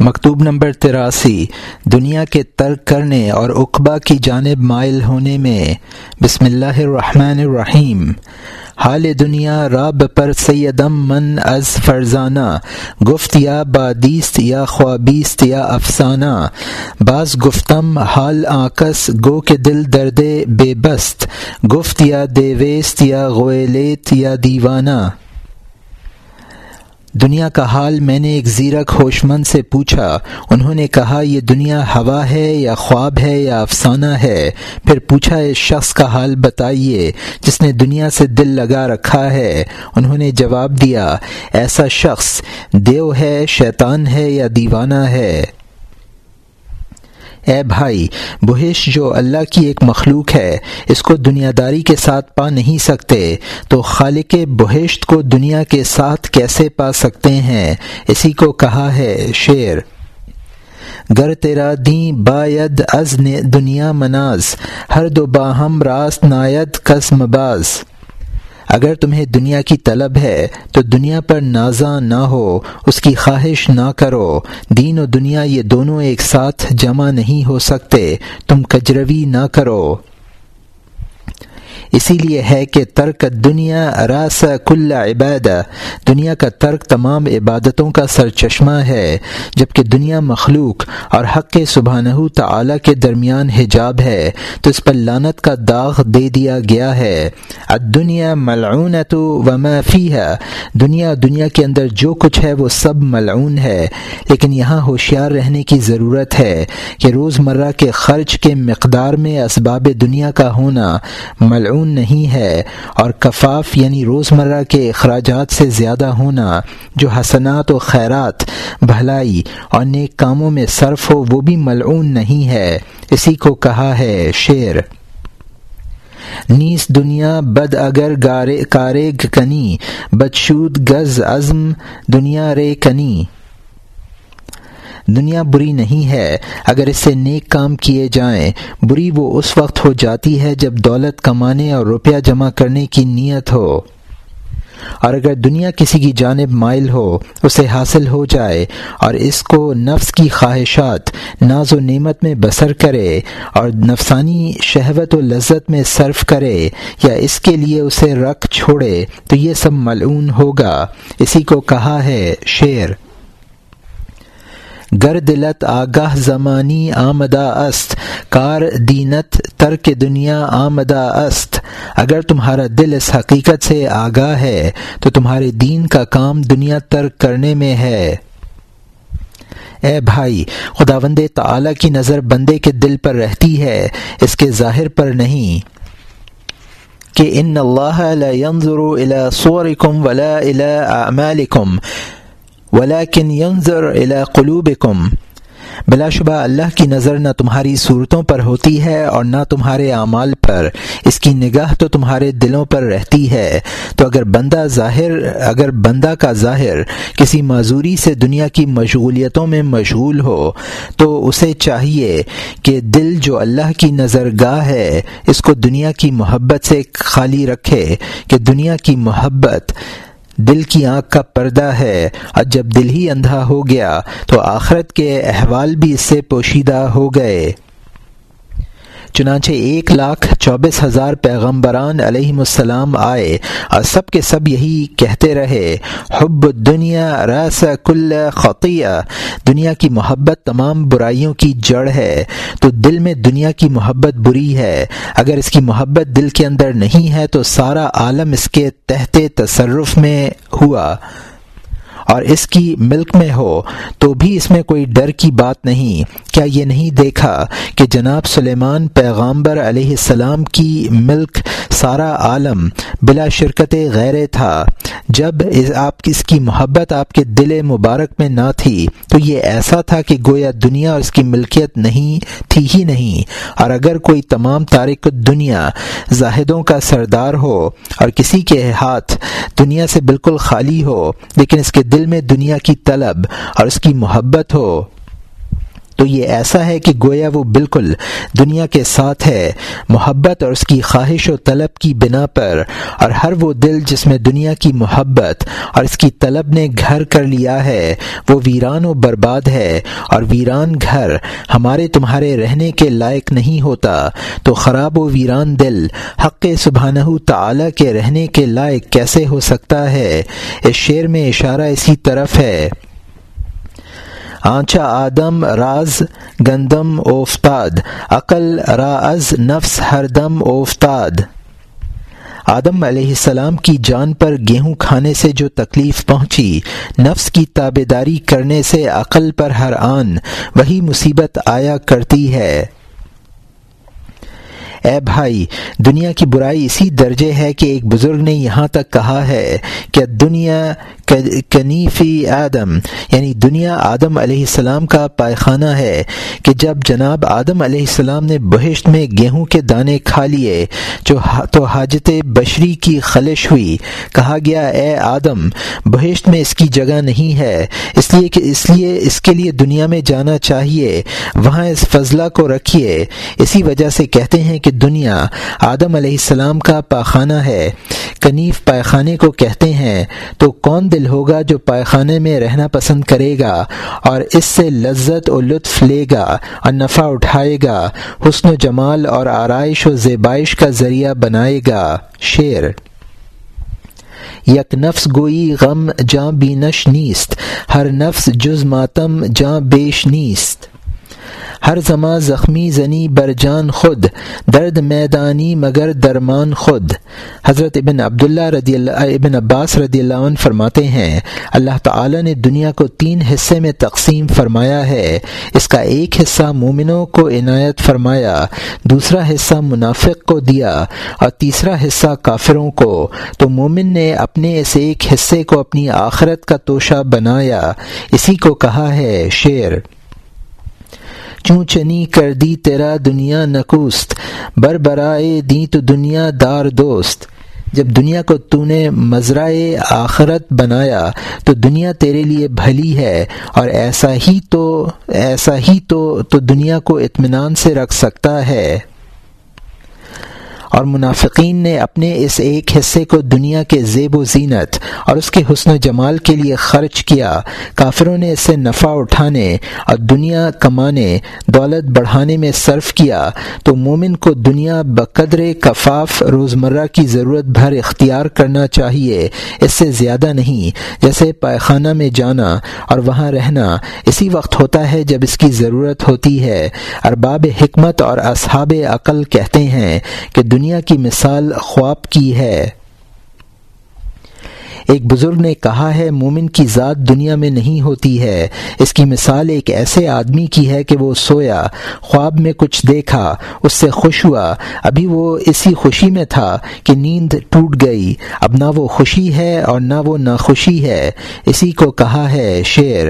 مکتوب نمبر تراسی، دنیا کے ترک کرنے اور اقبا کی جانب مائل ہونے میں۔ بسم اللہ الرحمن الرحیم۔ حال دنیا راب پر سیدم من از فرزانہ۔ گفت یا بادیست یا خوابیست یا افسانہ۔ بعض گفتم حال آکس، گو کے دل درد بے بست۔ گفت یا دیویست یا غویلیت یا دیوانہ۔ دنیا کا حال میں نے ایک زیرک ہوش مند سے پوچھا، انہوں نے کہا، یہ دنیا ہوا ہے یا خواب ہے یا افسانہ ہے؟ پھر پوچھا، اس شخص کا حال بتائیے، جس نے دنیا سے دل لگا رکھا ہے؟ انہوں نے جواب دیا، ایسا شخص دیو ہے، شیطان ہے یا دیوانہ ہے؟ اے بھائی بہش جو اللہ کی ایک مخلوق ہے، اس کو دنیا داری کے ساتھ پا نہیں سکتے۔ تو خالق بہشت کو دنیا کے ساتھ کیسے پا سکتے ہیں؟ اسی کو کہا ہے شعر۔ گر تیرا دیں باید از دنیا مناز، ہر دو باہم راست نایت قسم باز۔ اگر تمہیں دنیا کی طلب ہے، تو دنیا پر نازاں نہ ہو، اس کی خواہش نہ کرو۔ دین و دنیا یہ دونوں ایک ساتھ جمع نہیں ہو سکتے، تم کجروی نہ کرو۔ اسی لیے ہے کہ ترک دنیا راس کل عباد دنیا کا ترک تمام عبادتوں کا سر چشمہ ہے جبکہ دنیا مخلوق اور حق سبحانہ تعالی کے درمیان حجاب ہے، تو اس پر لانت کا داغ دے دیا گیا ہے۔ دنیا ملعون تو وما فی ہے دنیا دنیا کے اندر جو کچھ ہے وہ سب ملعون ہے، لیکن یہاں ہوشیار رہنے کی ضرورت ہے کہ روزمرہ کے خرچ کے مقدار میں اسباب دنیا کا ہونا ملعون نہیں ہے اور کفاف یعنی روزمرہ کے اخراجات سے زیادہ ہونا، جو حسنات و خیرات، بھلائی اور نیک کاموں میں صرف ہو، وہ بھی ملعون نہیں ہے۔ اسی کو کہا ہے شعر۔ نیس دنیا بد اگر گارے، کارے کنی بدشود گز عزم، دنیا رے کنی۔ دنیا بری نہیں ہے۔ اگر اس سے نیک کام کیے جائیں، بری وہ اس وقت ہو جاتی ہے جب دولت کمانے اور روپیہ جمع کرنے کی نیت ہو۔ اور اگر دنیا کسی کی جانب مائل ہو، اسے حاصل ہو جائے اور اس کو نفس کی خواہشات، ناز و نعمت میں بسر کرے اور نفسانی شہوت و لذت میں صرف کرے یا اس کے لیے اسے رکھ چھوڑے، تو یہ سب ملعون ہوگا۔ اسی کو کہا ہے شعر۔ گر دلت آگاہ زمانی آمدہ است، کار دینت ترک دنیا آمدہ است۔ اگر تمہارا دل اس حقیقت سے آگاہ ہے، تو تمہارے دین کا کام دنیا ترک کرنے میں ہے۔ اے بھائی خدا وند تعلیٰ کی نظر بندے کے دل پر رہتی ہے، اس کے ظاہر پر نہیں۔ کہ ان اللہ لا ينظر الى صورکم ولا الى اعمالکم۔ ولاکن ینظر الى قلوبکم بلا شبہ اللہ کی نظر نہ تمہاری صورتوں پر ہوتی ہے اور نہ تمہارے اعمال پر۔ اس کی نگاہ تو تمہارے دلوں پر رہتی ہے۔ تو اگر بندہ ظاہر، اگر بندہ کا ظاہر کسی معذوری سے دنیا کی مشغولیتوں میں مشغول ہو، تو اسے چاہیے کہ دل جو اللہ کی نظر گاہ ہے، اس کو دنیا کی محبت سے خالی رکھے، کہ دنیا کی محبت دل کی آنکھ کا پردہ ہے۔ اور جب دل ہی اندھا ہو گیا تو آخرت کے احوال بھی اس سے پوشیدہ ہو گئے۔ چنانچہ ایک لاکھ چوبیس ہزار پیغمبران علیہ السلام آئے اور سب کے سب یہی کہتے رہے، حب دنیا رس کل خطیہ دنیا کی محبت تمام برائیوں کی جڑ ہے، تو دل میں دنیا کی محبت بری ہے۔ اگر اس کی محبت دل کے اندر نہیں ہے، تو سارا عالم اس کے تحت تصرف میں ہوا۔ اور اس کی ملک میں ہو تو بھی اس میں کوئی ڈر کی بات نہیں۔ کیا یہ نہیں دیکھا کہ جناب سلیمان پیغامبر علیہ السلام کی ملک سارا عالم بلا شرکت غیر تھا؟ جب آپ اس کی محبت آپ کے دل مبارک میں نہ تھی، تو یہ ایسا تھا کہ گویا دنیا اور اس کی ملکیت نہیں تھی ہی نہیں۔ اور اگر کوئی تمام تارک دنیا زاہدوں کا سردار ہو اور کسی کے ہاتھ دنیا سے بالکل خالی ہو، لیکن اس کے دل میں دنیا کی طلب اور اس کی محبت ہو۔ تو یہ ایسا ہے کہ گویا وہ بالکل دنیا کے ساتھ ہے، محبت اور اس کی خواہش و طلب کی بنا پر، اور ہر وہ دل جس میں دنیا کی محبت اور اس کی طلب نے گھر کر لیا ہے، وہ ویران و برباد ہے، اور ویران گھر ہمارے تمہارے رہنے کے لائق نہیں ہوتا۔ تو خراب و ویران دل حق سبحانہ تعالی کے رہنے کے لائق کیسے ہو سکتا ہے؟ اس شعر میں اشارہ اسی طرف ہے۔ آنچا آدم، راز، گندم، اوفتاد، عقل، راز، نفس ہر دم اوفتاد۔ آدم علیہ السلام کی جان پر گیہوں کھانے سے جو تکلیف پہنچی، نفس کی تابے داری کرنے سے عقل پر ہر آن وہی مصیبت آیا کرتی ہے۔ اے بھائی، دنیا کی برائی اسی درجے ہے کہ ایک بزرگ نے یہاں تک کہا ہے کہ دنیا کنیفی آدم یعنی دنیا آدم علیہ السلام کا پائخانہ ہے کہ جب جناب آدم علیہ السلام نے بہشت میں گیہوں کے دانے کھا لیے، جو تو حاجت بشری کی خلش ہوئی۔ کہا گیا، اے آدم، بہشت میں اس کی جگہ نہیں ہے، اس لیے کہ اس لیے اس کے لیے دنیا میں جانا چاہیے، وہاں اس فضلہ کو رکھیے۔ اسی وجہ سے کہتے ہیں کہ دنیا آدم علیہ السلام کا پاخانہ ہے۔ کنیف پائخانے کو کہتے ہیں، تو کون دل ہوگا جو پائخانے میں رہنا پسند کرے گا اور اس سے لذت و لطف لے گا اور نفع اٹھائے گا، حسن و جمال اور آرائش و زیبائش کا ذریعہ بنائے گا۔ شعر یک نفس گوئی غم جاں بینش نیست، ہر نفس جز ماتم جاں بیش نیست۔ ہر زماں زخمی زنی برجان خود، درد میدانی مگر درمان خود۔ حضرت ابن عبداللہ رضی اللہ ابن عباس رضی اللہ عنہ فرماتے ہیں، اللہ تعالی نے دنیا کو تین حصے میں تقسیم فرمایا ہے۔ اس کا ایک حصہ مومنوں کو عنایت فرمایا، دوسرا حصہ منافق کو دیا، اور تیسرا حصہ کافروں کو۔ تو مومن نے اپنے اس ایک حصے کو اپنی آخرت کا توشہ بنایا۔ اسی کو کہا ہے شعر۔ چوں چنی کر دی تیرا دنیا نکوست بر برائے دی تو دنیا دار دوست۔ جب دنیا کو تو نے مزرائے آخرت بنایا، تو دنیا تیرے لیے بھلی ہے۔ اور ایسا ہی تو، ایسا ہی تو تو دنیا کو اطمینان سے رکھ سکتا ہے۔ اور منافقین نے اپنے اس ایک حصے کو دنیا کے زیب و زینت اور اس کے حسن و جمال کے لیے خرچ کیا۔ کافروں نے اس سے نفع اٹھانے اور دنیا کمانے، دولت بڑھانے میں صرف کیا۔ تو مومن کو دنیا بقدر کفاف روزمرہ کی ضرورت بھر اختیار کرنا چاہیے، اس سے زیادہ نہیں۔ جیسے پائخانہ میں جانا اور وہاں رہنا، اسی وقت ہوتا ہے جب اس کی ضرورت ہوتی ہے۔ ارباب حکمت اور اصحاب عقل کہتے ہیں کہ دنیا دنیا کی مثال خواب کی ہے۔ ایک بزرگ نے کہا ہے، مومن کی ذات دنیا میں نہیں ہوتی ہے۔ اس کی مثال ایک ایسے آدمی کی ہے کہ وہ سویا، خواب میں کچھ دیکھا، اس سے خوش ہوا۔ ابھی وہ اسی خوشی میں تھا کہ نیند ٹوٹ گئی۔ اب نہ وہ خوشی ہے اور نہ وہ ناخوشی ہے۔ اسی کو کہا ہے شعر،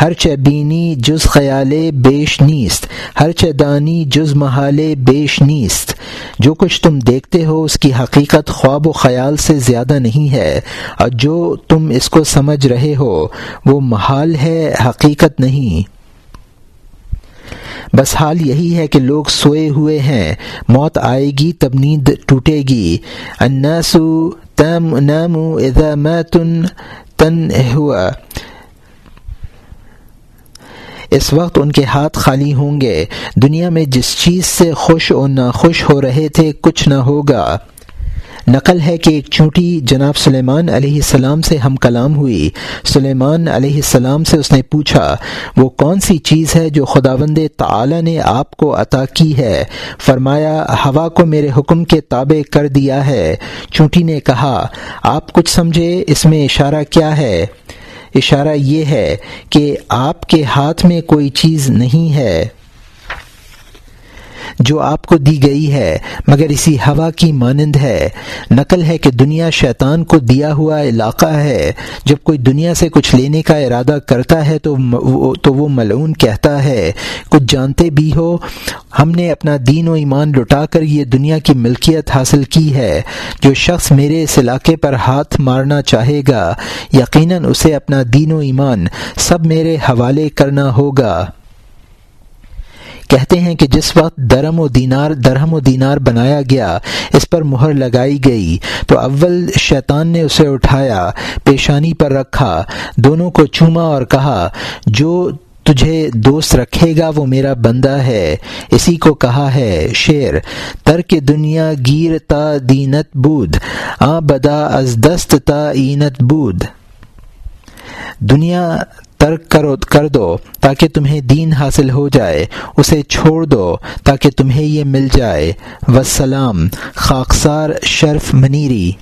ہر چبینی جز خیال بیش نیست، ہر چدانی جز محال بیش نیست۔ جو کچھ تم دیکھتے ہو، اس کی حقیقت خواب و خیال سے زیادہ نہیں ہے۔ اور جو تم اس کو سمجھ رہے ہو، وہ محال ہے، حقیقت نہیں۔ بس حال یہی ہے کہ لوگ سوئے ہوئے ہیں، موت آئے گی، تب نیند ٹوٹے گی۔ اناسو تم نامو اذا ما تن تن ہوا۔ اس وقت ان کے ہاتھ خالی ہوں گے۔ دنیا میں جس چیز سے خوش اور ناخوش ہو رہے تھے، کچھ نہ ہوگا۔ نقل ہے کہ ایک چونٹی جناب سلیمان علیہ السلام سے ہم کلام ہوئی۔ سلیمان علیہ السلام سے اس نے پوچھا، وہ کون سی چیز ہے جو خداوند تعالی نے آپ کو عطا کی ہے؟ فرمایا، ہوا کو میرے حکم کے تابع کر دیا ہے۔ چونٹی نے کہا، آپ کچھ سمجھے؟ اس میں اشارہ کیا ہے؟ اشارہ یہ ہے کہ آپ کے ہاتھ میں کوئی چیز نہیں ہے۔ جو آپ کو دی گئی ہے، مگر اسی ہوا کی مانند ہے۔ نقل ہے کہ دنیا شیطان کو دیا ہوا علاقہ ہے۔ جب کوئی دنیا سے کچھ لینے کا ارادہ کرتا ہے تو تو وہ ملعون کہتا ہے۔ کچھ جانتے بھی ہو۔ ہم نے اپنا دین و ایمان لٹا کر یہ دنیا کی ملکیت حاصل کی ہے۔ جو شخص میرے اس علاقے پر ہاتھ مارنا چاہے گا، یقیناً اسے اپنا دین و ایمان سب میرے حوالے کرنا ہوگا۔ کہتے ہیں کہ جس وقت درم و دینار درہم و دینار بنایا گیا، اس پر مہر لگائی گئی، تو اول شیطان نے اسے اٹھایا، پیشانی پر رکھا، دونوں کو چوما اور کہا، جو تجھے دوست رکھے گا وہ میرا بندہ ہے۔ اسی کو کہا ہے، شیر، ترک دنیا گیر تا دینت بود، آ بدا از دست تا اینت بود۔ دنیا ترک کرو کر دو تاکہ تمہیں دین حاصل ہو جائے، اسے چھوڑ دو تاکہ تمہیں یہ مل جائے۔ وسلام خاکسار شرف منیری۔